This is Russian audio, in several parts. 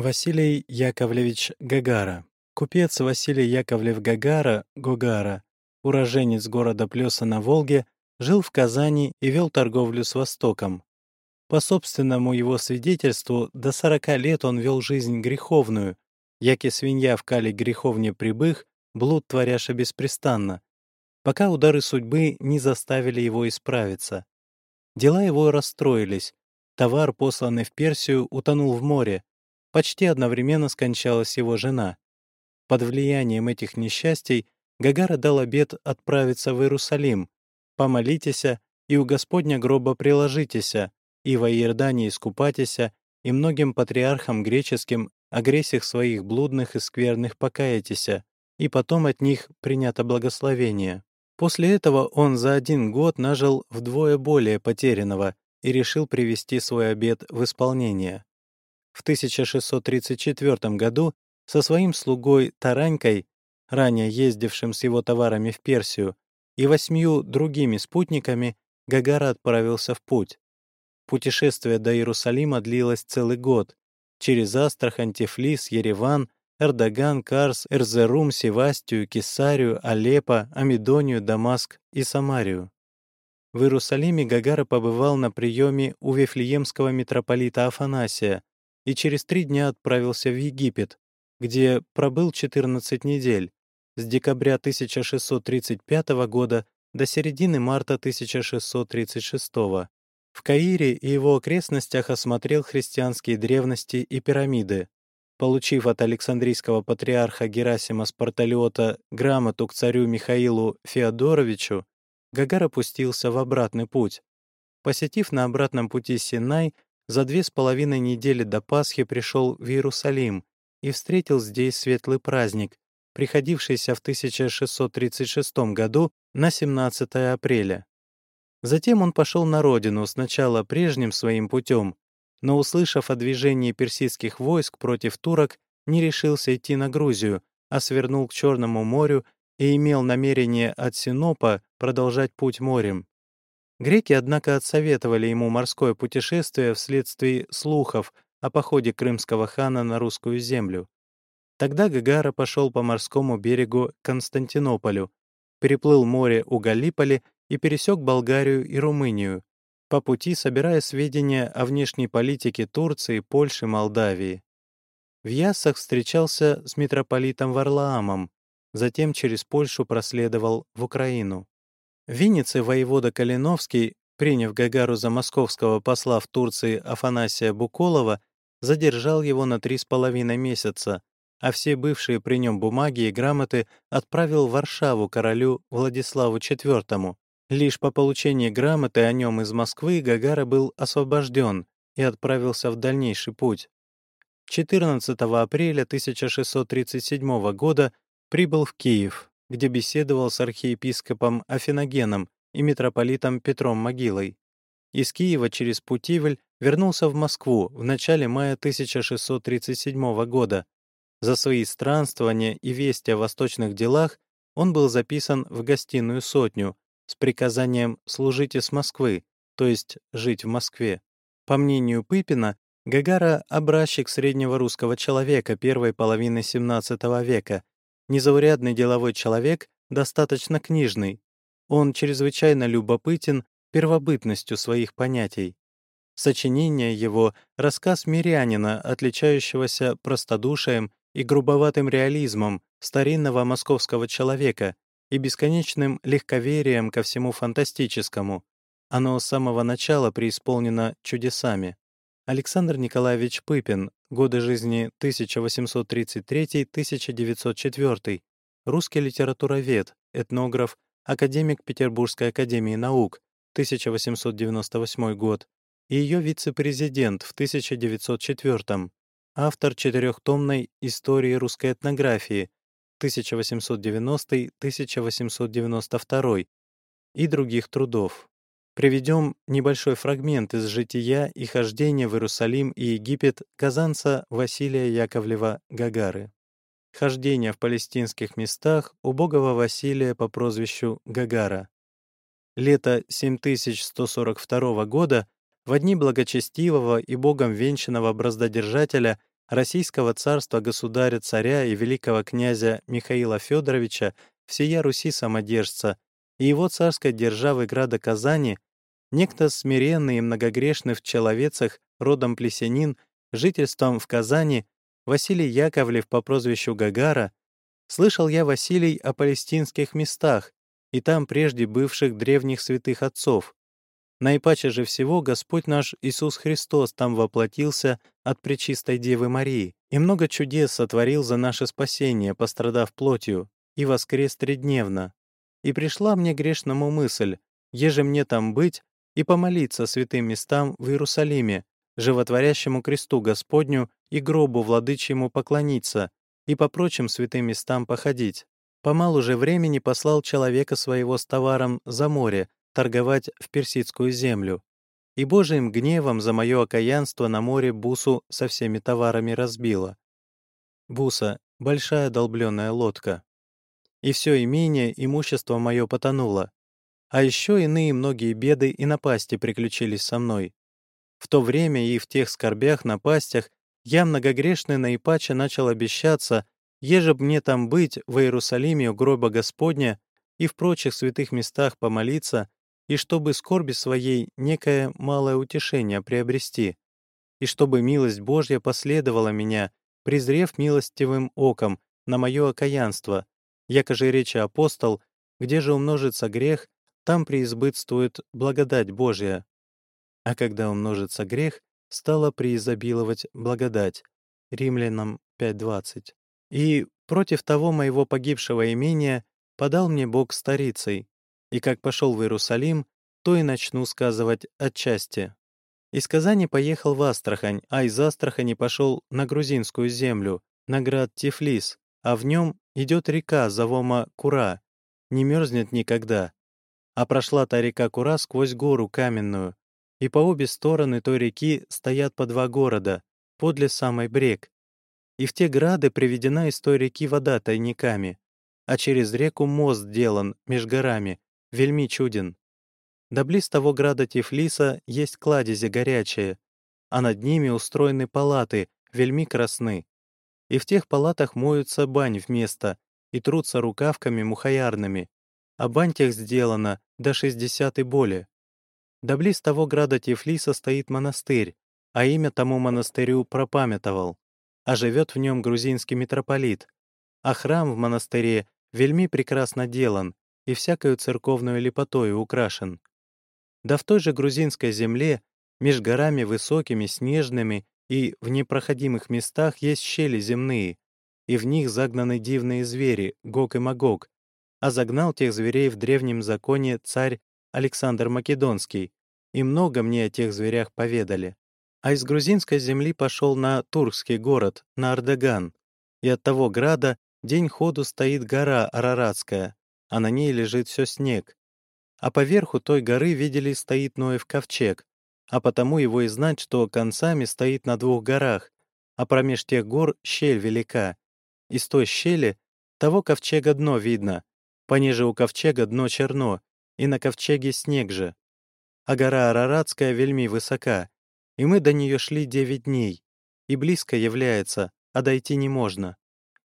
Василий Яковлевич Гагара. Купец Василий Яковлев Гагара, Гогара, уроженец города Плеса на Волге, жил в Казани и вел торговлю с Востоком. По собственному его свидетельству, до 40 лет он вел жизнь греховную, яки свинья в кале греховне прибых, блуд творяша беспрестанно, пока удары судьбы не заставили его исправиться. Дела его расстроились, товар, посланный в Персию, утонул в море, почти одновременно скончалась его жена. Под влиянием этих несчастий Гагара дал обет отправиться в Иерусалим, «Помолитеся, и у Господня гроба приложитеся, и во Иордании искупатеся, и многим патриархам греческим о гресях своих блудных и скверных покаятеся, и потом от них принято благословение». После этого он за один год нажил вдвое более потерянного и решил привести свой обет в исполнение. В 1634 году со своим слугой Таранькой, ранее ездившим с его товарами в Персию, и восьмью другими спутниками Гагара отправился в путь. Путешествие до Иерусалима длилось целый год. Через Астрахань, Тифлис, Ереван, Эрдоган, Карс, Эрзерум, Севастию, Кесарию, Алеппо, Амидонию, Дамаск и Самарию. В Иерусалиме Гагара побывал на приеме у Вифлеемского митрополита Афанасия и через три дня отправился в Египет, где пробыл 14 недель, с декабря 1635 года до середины марта 1636. В Каире и его окрестностях осмотрел христианские древности и пирамиды. Получив от Александрийского патриарха Герасима Спарталиота грамоту к царю Михаилу Феодоровичу, Гагар опустился в обратный путь. Посетив на обратном пути Синай, за две с половиной недели до Пасхи пришел в Иерусалим и встретил здесь светлый праздник, приходившийся в 1636 году на 17 апреля. Затем он пошел на родину сначала прежним своим путем, но, услышав о движении персидских войск против турок, не решился идти на Грузию, а свернул к Черному морю и имел намерение от Синопа продолжать путь морем. Греки, однако, отсоветовали ему морское путешествие вследствие слухов о походе крымского хана на русскую землю. Тогда Гагара пошел по морскому берегу к Константинополю, переплыл море у Галиполи и пересек Болгарию и Румынию, по пути собирая сведения о внешней политике Турции, Польши, Молдавии. В Яссах встречался с митрополитом Варлаамом, затем через Польшу проследовал в Украину. В Виннице воевода Калиновский, приняв Гагару за московского посла в Турции Афанасия Буколова, задержал его на три с половиной месяца, а все бывшие при нем бумаги и грамоты отправил в Варшаву королю Владиславу IV. Лишь по получении грамоты о нем из Москвы Гагара был освобожден и отправился в дальнейший путь. 14 апреля 1637 года прибыл в Киев, где беседовал с архиепископом Афиногеном и митрополитом Петром Могилой. Из Киева через Путивль вернулся в Москву в начале мая 1637 года, за свои странствования и вести о восточных делах он был записан в гостиную сотню с приказанием «служите с Москвы», то есть жить в Москве. По мнению Пыпина, Гагара — образчик среднего русского человека первой половины XVII века, незаурядный деловой человек, достаточно книжный. Он чрезвычайно любопытен первобытностью своих понятий. Сочинение его — рассказ мирянина, отличающегося простодушием и грубоватым реализмом старинного московского человека и бесконечным легковерием ко всему фантастическому. Оно с самого начала преисполнено чудесами. Александр Николаевич Пыпин, годы жизни 1833-1904, русский литературовед, этнограф, академик Петербургской академии наук, 1898 год, и ее вице-президент в 1904 автор четырехтомной «Истории русской этнографии» 1890-1892 и других трудов. Приведем небольшой фрагмент из жития и хождения в Иерусалим и Египет казанца Василия Яковлева Гагары. Хождение в палестинских местах убогого Василия по прозвищу Гагара. Лето 7142 года в дни благочестивого и богом венчанного браздодержателя Российского царства государя-царя и великого князя Михаила Федоровича, всея Руси самодержца, и его царской державы града Казани, некто смиренный и многогрешный в человецах родом плесенин, жительством в Казани, Василий Яковлев по прозвищу Гагара, слышал я, Василий, о палестинских местах и там прежде бывших древних святых отцов. Наипаче же всего Господь наш Иисус Христос там воплотился от Пречистой Девы Марии и много чудес сотворил за наше спасение, пострадав плотью, и воскрес тредневно. И пришла мне грешному мысль, еже мне там быть и помолиться святым местам в Иерусалиме, животворящему кресту Господню и гробу владычьему поклониться, и по прочим святым местам походить. Помалу же времени послал человека своего с товаром за море, торговать в персидскую землю. И Божиим гневом за мое окаянство на море Бусу со всеми товарами разбило. Буса — большая долбленная лодка. И все имение, имущество мое потонуло. А еще иные многие беды и напасти приключились со мной. В то время и в тех скорбях, напастях я многогрешный наипаче начал обещаться, еже б мне там быть в Иерусалиме у гроба Господня и в прочих святых местах помолиться, и чтобы скорби своей некое малое утешение приобрести, и чтобы милость Божья последовала меня, презрев милостивым оком на мое окаянство, якоже речи апостол, где же умножится грех, там преизбытствует благодать Божья. А когда умножится грех, стала преизобиловать благодать. Римлянам 5.20. И против того моего погибшего имения подал мне Бог старицей, и как пошел в Иерусалим, то и начну сказывать отчасти. Из Казани поехал в Астрахань, а из Астрахани пошел на грузинскую землю, на град Тифлис, а в нем идет река Завома Кура, не мерзнет никогда. А прошла та река Кура сквозь гору каменную, и по обе стороны той реки стоят по два города, подле самой брег. И в те грады приведена из той реки вода тайниками, а через реку мост делан меж горами, вельми чуден. До близ того града Тифлиса есть кладези горячие, а над ними устроены палаты, вельми красны. И в тех палатах моются бань вместо и трутся рукавками мухаярными, а бань тех сделана до шестьдесят и более. До близ того града Тифлиса стоит монастырь, а имя тому монастырю пропамятовал, а живет в нем грузинский митрополит, а храм в монастыре вельми прекрасно делан и всякою церковную лепотою украшен. Да в той же грузинской земле, меж горами высокими, снежными и в непроходимых местах есть щели земные, и в них загнаны дивные звери, Гог и Магог, а загнал тех зверей в древнем законе царь Александр Македонский, и много мне о тех зверях поведали. А из грузинской земли пошел на Туркский город, на Ардаган, и от того града день ходу стоит гора Араратская, а на ней лежит все снег. А поверху той горы видели стоит Ноев ковчег, а потому его и знать, что концами стоит на двух горах, а промеж тех гор щель велика. Из той щели того ковчега дно видно, пониже у ковчега дно черно, и на ковчеге снег же. А гора Араратская вельми высока, и мы до нее шли девять дней, и близко является, а дойти не можно.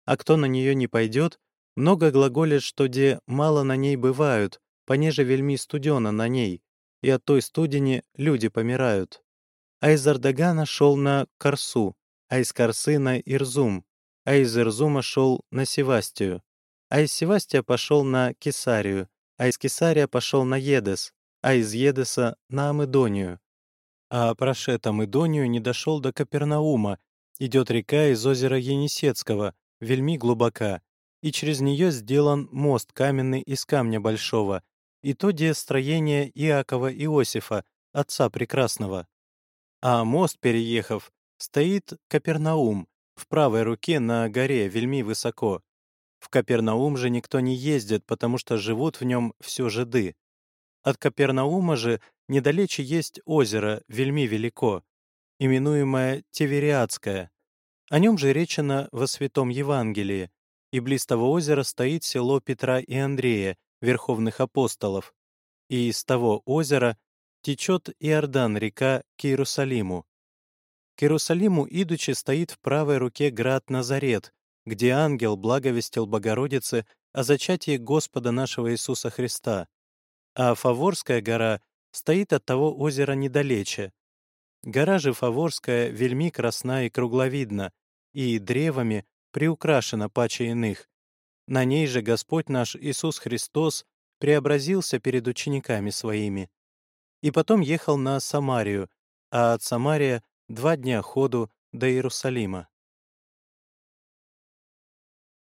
А кто на нее не пойдет, много глаголят, что де мало на ней бывают, понеже вельми студено на ней, и от той студени люди помирают. А из Ардагана шел на Корсу, а из Корсы на Ирзум, а из Ирзума шел на Севастию, а из Севастия пошел на Кесарию, а из Кесария пошел на Едес, а из Едеса — на Амидонию. А прошед Амидонию не дошел до Капернаума, идет река из озера Енисецкого, вельми глубока, и через нее сделан мост каменный из камня большого, и то де строение Иакова Иосифа, отца прекрасного. А мост, переехав, стоит Капернаум, в правой руке на горе вельми высоко, в Капернаум же никто не ездит, потому что живут в нем все жиды. От Капернаума же недалече есть озеро, вельми велико, именуемое Тевериадское. О нем же речено во Святом Евангелии, и близ того озера стоит село Петра и Андрея, верховных апостолов, и из того озера течет Иордан река к Иерусалиму. К Иерусалиму идучи стоит в правой руке град Назарет, где ангел благовестил Богородице о зачатии Господа нашего Иисуса Христа, а Фаворская гора стоит от того озера недалече. Гора же Фаворская вельми красна и кругловидна, и древами приукрашена паче иных. На ней же Господь наш Иисус Христос преобразился перед учениками своими. И потом ехал на Самарию, а от Самария два дня ходу до Иерусалима.